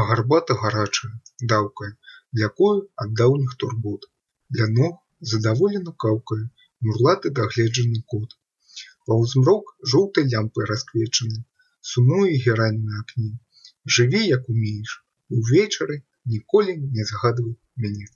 а гарбата гарачая, даўкая, кою ад даўніх турбот. Для ног задаволена каўкае мурлаты дагледжаны кот. Паўзмрок жоўтай лямпы расквечаны, сумуе герань на акне. Жыві, як умееш, і ўвечары ніколі не згадвай мяне.